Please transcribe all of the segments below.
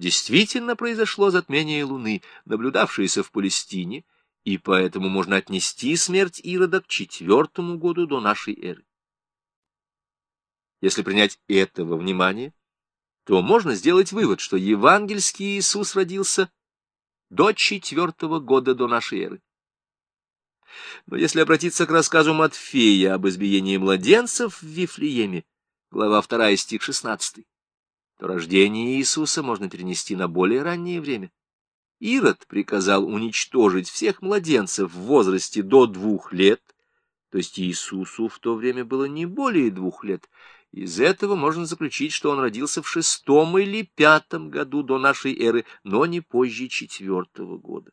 действительно произошло затмение Луны, наблюдавшееся в Палестине, и поэтому можно отнести смерть Ирода к четвертому году до нашей эры. Если принять этого внимание, то можно сделать вывод, что евангельский Иисус родился до четвертого года до нашей эры. Но если обратиться к рассказу Матфея об избиении младенцев в Вифлееме, глава 2, стих 16, то рождение Иисуса можно перенести на более раннее время. Ирод приказал уничтожить всех младенцев в возрасте до двух лет, то есть Иисусу в то время было не более двух лет. Из этого можно заключить, что он родился в шестом или пятом году до нашей эры, но не позже четвертого года.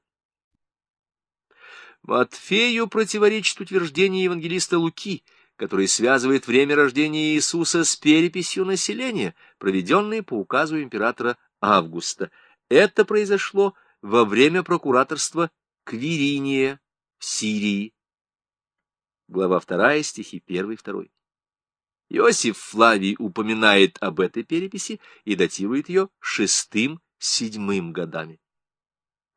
Матфею противоречит утверждение евангелиста Луки, который связывает время рождения Иисуса с переписью населения, проведенной по указу императора Августа. Это произошло во время прокураторства Квириния в Сирии. Глава 2, стихи 1-2. Иосиф Флавий упоминает об этой переписи и датирует ее шестым-седьмым годами.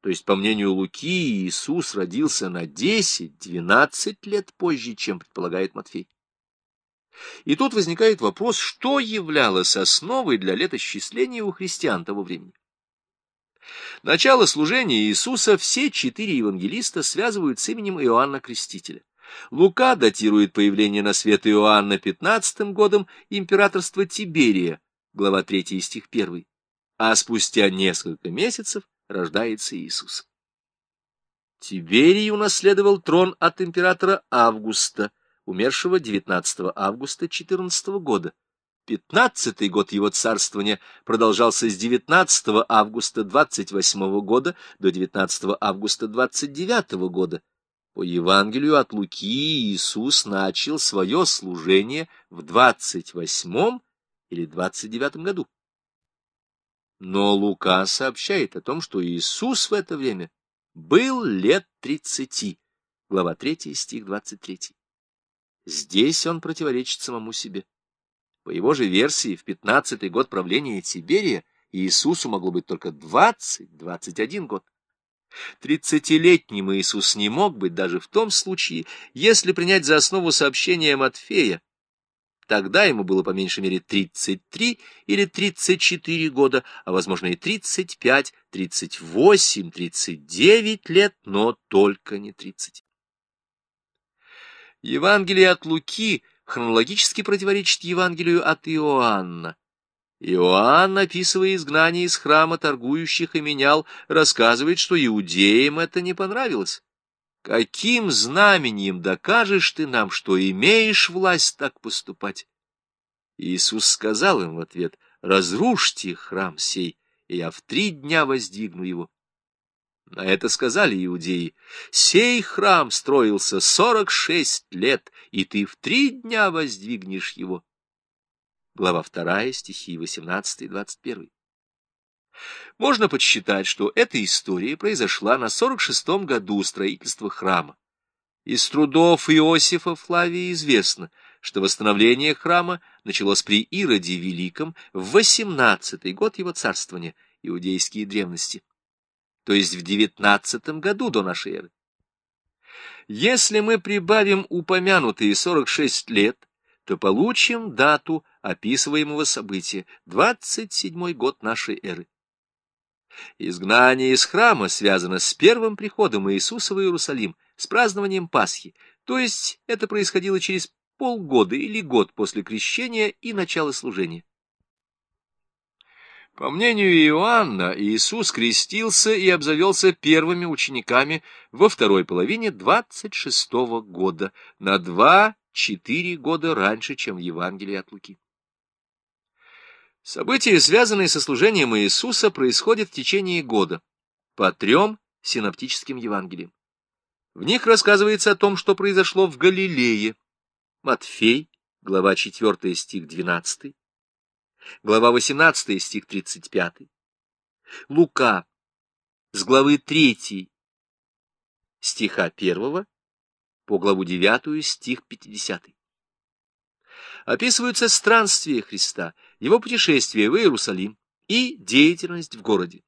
То есть, по мнению Луки, Иисус родился на 10-12 лет позже, чем предполагает Матфей. И тут возникает вопрос, что являлось основой для летосчисления у христиан того времени. Начало служения Иисуса все четыре евангелиста связывают с именем Иоанна Крестителя. Лука датирует появление на свет Иоанна 15 годом императорства Тиберия, глава 3 стих 1, а спустя несколько месяцев рождается Иисус. Тиберий унаследовал трон от императора Августа, умершего 19 августа 14 года. Пятнадцатый год его царствования продолжался с 19 августа 28 года до 19 августа 29 года. По Евангелию от Луки Иисус начал свое служение в 28 или 29 году. Но Лука сообщает о том, что Иисус в это время был лет тридцати. Глава 3, стих 23. Здесь он противоречит самому себе. По его же версии, в пятнадцатый год правления Тиберия Иисусу могло быть только двадцать-двадцать один год. Тридцатилетним Иисус не мог быть даже в том случае, если принять за основу сообщения Матфея, Тогда ему было по меньшей мере 33 или 34 года, а возможно и 35, 38, 39 лет, но только не 30. Евангелие от Луки хронологически противоречит Евангелию от Иоанна. Иоанн, описывая изгнание из храма торгующих и менял, рассказывает, что иудеям это не понравилось. Каким знаменем докажешь ты нам, что имеешь власть так поступать? Иисус сказал им в ответ, разрушьте храм сей, и я в три дня воздвигну его. На это сказали иудеи, сей храм строился сорок шесть лет, и ты в три дня воздвигнешь его. Глава вторая, стихи восемнадцатый и двадцать первый. Можно подсчитать, что эта история произошла на 46-м году строительства храма. Из трудов Иосифа Флавия известно, что восстановление храма началось при Ироде Великом в 18-й год его царствования, иудейские древности, то есть в 19 году до нашей эры. Если мы прибавим упомянутые 46 лет, то получим дату описываемого события, 27 год нашей эры. Изгнание из храма связано с первым приходом Иисуса в Иерусалим, с празднованием Пасхи, то есть это происходило через полгода или год после крещения и начала служения. По мнению Иоанна, Иисус крестился и обзавелся первыми учениками во второй половине 26 -го года, на два-четыре года раньше, чем в Евангелии от Луки. События, связанные со служением Иисуса, происходят в течение года по трем синоптическим Евангелиям. В них рассказывается о том, что произошло в Галилее. Матфей, глава 4, стих 12, глава 18, стих 35. Лука, с главы 3, стиха 1 по главу 9, стих 50. Описываются странствия Христа, его путешествие в Иерусалим, и деятельность в городе.